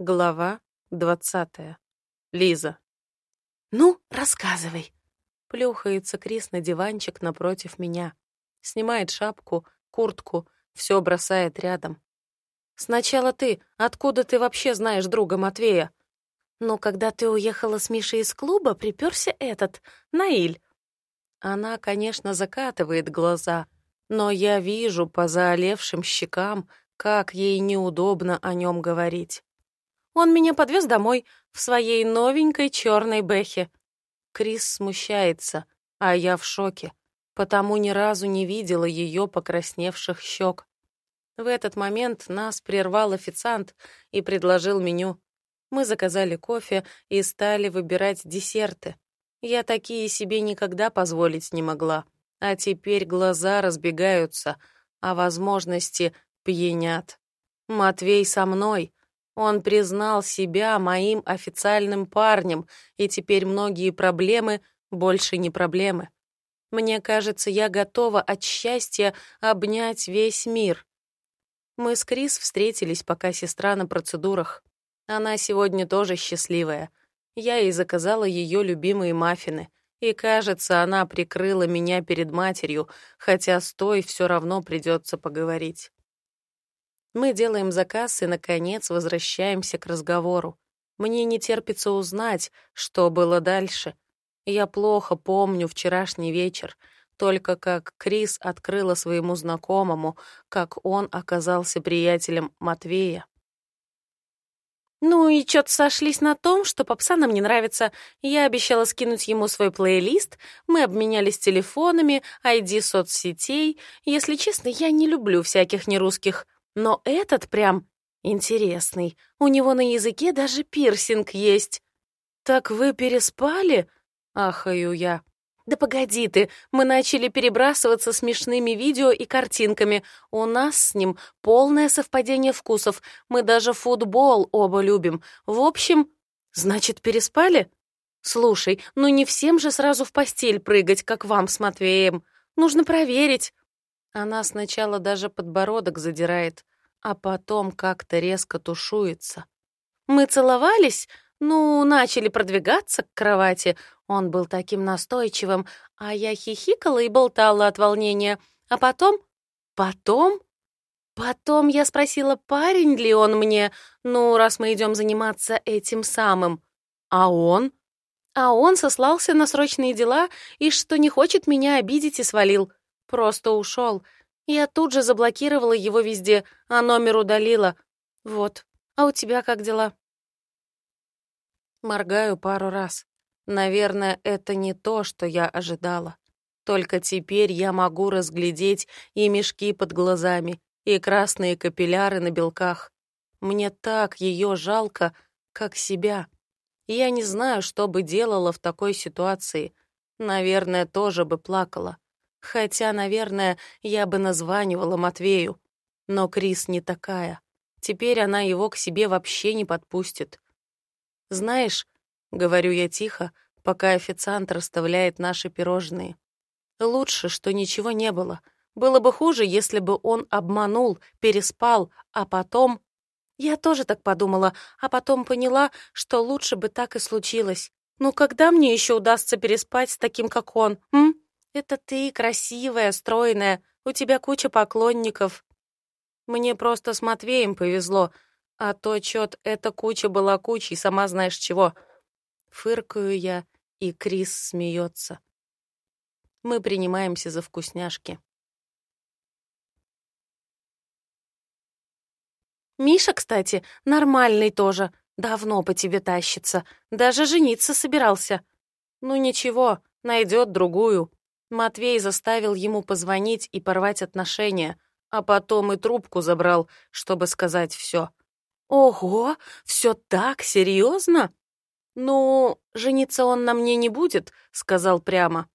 Глава двадцатая. Лиза. «Ну, рассказывай». Плюхается Крис на диванчик напротив меня. Снимает шапку, куртку, все бросает рядом. «Сначала ты. Откуда ты вообще знаешь друга Матвея?» «Ну, когда ты уехала с Мишей из клуба, приперся этот, Наиль». Она, конечно, закатывает глаза, но я вижу по заолевшим щекам, как ей неудобно о нем говорить. Он меня подвез домой в своей новенькой черной бэхе. Крис смущается, а я в шоке, потому ни разу не видела ее покрасневших щек. В этот момент нас прервал официант и предложил меню. Мы заказали кофе и стали выбирать десерты. Я такие себе никогда позволить не могла. А теперь глаза разбегаются, а возможности пьянят. Матвей со мной, он признал себя моим официальным парнем, и теперь многие проблемы больше не проблемы. Мне кажется, я готова от счастья обнять весь мир. Мы с Крис встретились, пока сестра на процедурах. Она сегодня тоже счастливая. Я ей заказала ее любимые маффины. И, кажется, она прикрыла меня перед матерью, хотя с той все равно придется поговорить. Мы делаем заказ и, наконец, возвращаемся к разговору. Мне не терпится узнать, что было дальше. Я плохо помню вчерашний вечер, только как Крис открыла своему знакомому, как он оказался приятелем Матвея. Ну и чё-то сошлись на том, что попса нам не нравится. Я обещала скинуть ему свой плейлист, мы обменялись телефонами, ID соцсетей. Если честно, я не люблю всяких нерусских. Но этот прям интересный. У него на языке даже пирсинг есть. «Так вы переспали?» — ахаю я. «Да погоди ты, мы начали перебрасываться смешными видео и картинками. У нас с ним полное совпадение вкусов. Мы даже футбол оба любим. В общем, значит, переспали? Слушай, ну не всем же сразу в постель прыгать, как вам с Матвеем. Нужно проверить». Она сначала даже подбородок задирает, а потом как-то резко тушуется. Мы целовались, ну, начали продвигаться к кровати. Он был таким настойчивым, а я хихикала и болтала от волнения. А потом... Потом... Потом я спросила, парень ли он мне, ну, раз мы идем заниматься этим самым. А он? А он сослался на срочные дела и что не хочет меня обидеть и свалил. Просто ушел. Я тут же заблокировала его везде, а номер удалила. Вот. А у тебя как дела? Моргаю пару раз. Наверное, это не то, что я ожидала. Только теперь я могу разглядеть и мешки под глазами, и красные капилляры на белках. Мне так ее жалко, как себя. Я не знаю, что бы делала в такой ситуации. Наверное, тоже бы плакала. Хотя, наверное, я бы названивала Матвею. Но Крис не такая. Теперь она его к себе вообще не подпустит. «Знаешь», — говорю я тихо, пока официант расставляет наши пирожные, «лучше, что ничего не было. Было бы хуже, если бы он обманул, переспал, а потом...» Я тоже так подумала, а потом поняла, что лучше бы так и случилось. Ну когда мне еще удастся переспать с таким, как он, м? Это ты, красивая, стройная, у тебя куча поклонников. Мне просто с Матвеем повезло, а то чёт эта куча была кучей, сама знаешь чего. Фыркаю я, и Крис смеется. Мы принимаемся за вкусняшки. Миша, кстати, нормальный тоже. Давно по тебе тащится. Даже жениться собирался. Ну ничего, найдет другую. Матвей заставил ему позвонить и порвать отношения, а потом и трубку забрал, чтобы сказать все. «Ого, все так серьезно?» «Ну, жениться он на мне не будет», — сказал прямо.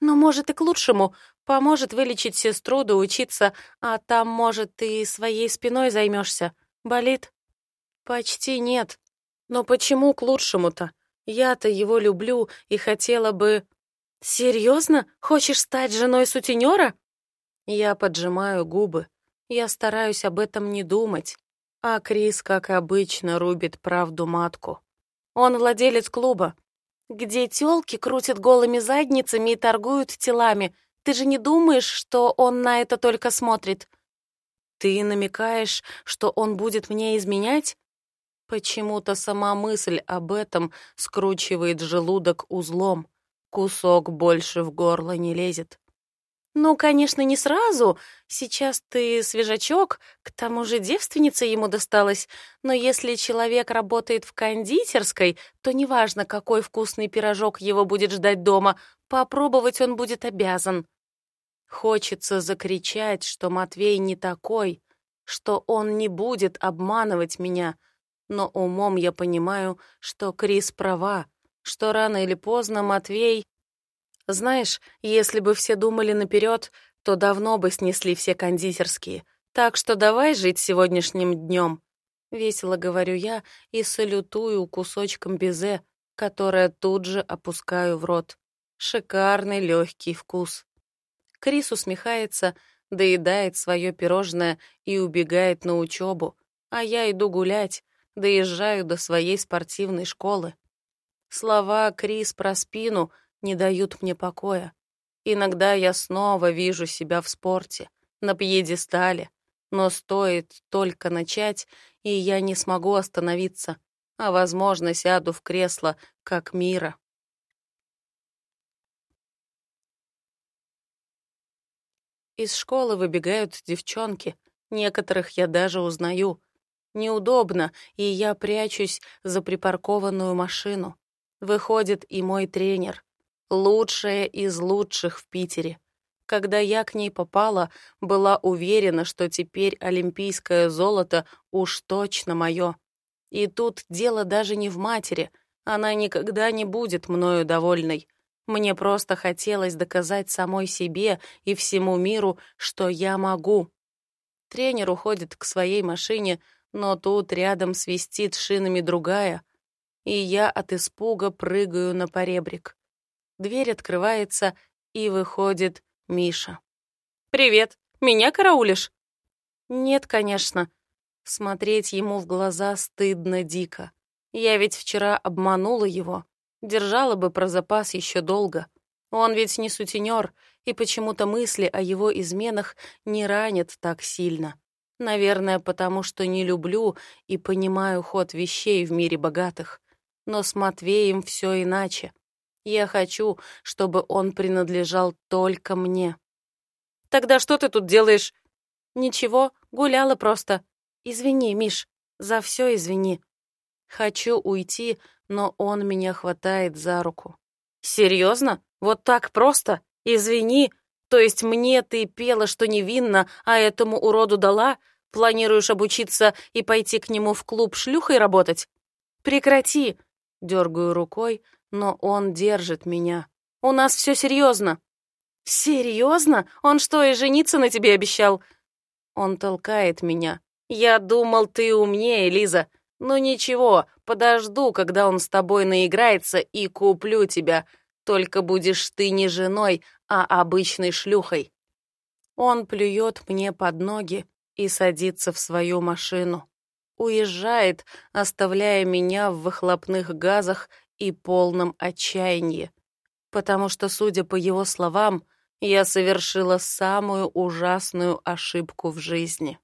«Но, может, и к лучшему. Поможет вылечить сестру да учиться, а там, может, ты своей спиной займешься. Болит?» «Почти нет. Но почему к лучшему-то? Я-то его люблю и хотела бы...» «Серьезно? Хочешь стать женой сутенера?» Я поджимаю губы. Я стараюсь об этом не думать. А Крис, как обычно, рубит правду матку. Он владелец клуба, где тёлки крутят голыми задницами и торгуют телами. Ты же не думаешь, что он на это только смотрит? Ты намекаешь, что он будет мне изменять? Почему-то сама мысль об этом скручивает желудок узлом. Кусок больше в горло не лезет. Ну, конечно, не сразу. Сейчас ты свежачок, к тому же девственница ему досталась. Но если человек работает в кондитерской, то неважно, какой вкусный пирожок его будет ждать дома, попробовать он будет обязан. Хочется закричать, что Матвей не такой, что он не будет обманывать меня. Но умом я понимаю, что Крис права, что рано или поздно Матвей знаешь, если бы все думали наперед, то давно бы снесли все кондитерские. Так что давай жить сегодняшним днем. Весело говорю я и салютую кусочком безе, которое тут же опускаю в рот. Шикарный легкий вкус. Крис усмехается, доедает свое пирожное и убегает на учебу, а я иду гулять, доезжаю до своей спортивной школы. Слова Крис про спину не дают мне покоя. Иногда я снова вижу себя в спорте, на пьедестале, но стоит только начать, и я не смогу остановиться, а, возможно, сяду в кресло, как Мира. Из школы выбегают девчонки, некоторых я даже узнаю. Неудобно, и я прячусь за припаркованную машину. Выходит и мой тренер лучшая из лучших в Питере. Когда я к ней попала, была уверена, что теперь олимпийское золото уж точно мое. И тут дело даже не в матери, она никогда не будет мною довольной. Мне просто хотелось доказать самой себе и всему миру, что я могу. Тренер уходит к своей машине, но тут рядом свистит шинами другая, и я от испуга прыгаю на поребрик. Дверь открывается, и выходит Миша. «Привет! Меня караулишь?» «Нет, конечно». Смотреть ему в глаза стыдно дико. Я ведь вчера обманула его. Держала бы про запас еще долго. Он ведь не сутенер, и почему-то мысли о его изменах не ранят так сильно. Наверное, потому что не люблю и понимаю ход вещей в мире богатых. Но с Матвеем все иначе. Я хочу, чтобы он принадлежал только мне. Тогда что ты тут делаешь? Ничего, гуляла просто. Извини, Миш, за все извини. Хочу уйти, но он меня хватает за руку. Серьезно? Вот так просто? Извини. То есть мне ты пела, что невинно, а этому уроду дала? Планируешь обучиться и пойти к нему в клуб шлюхой работать? Прекрати. Дергаю рукой, но он держит меня. У нас все серьезно. Серьезно? Он что, и жениться на тебе обещал? Он толкает меня. Я думал, ты умнее, Лиза. Ну ничего, подожду, когда он с тобой наиграется и куплю тебя. Только будешь ты не женой, а обычной шлюхой. Он плюет мне под ноги и садится в свою машину. Уезжает, оставляя меня в выхлопных газах и полном отчаянии, потому что, судя по его словам, я совершила самую ужасную ошибку в жизни.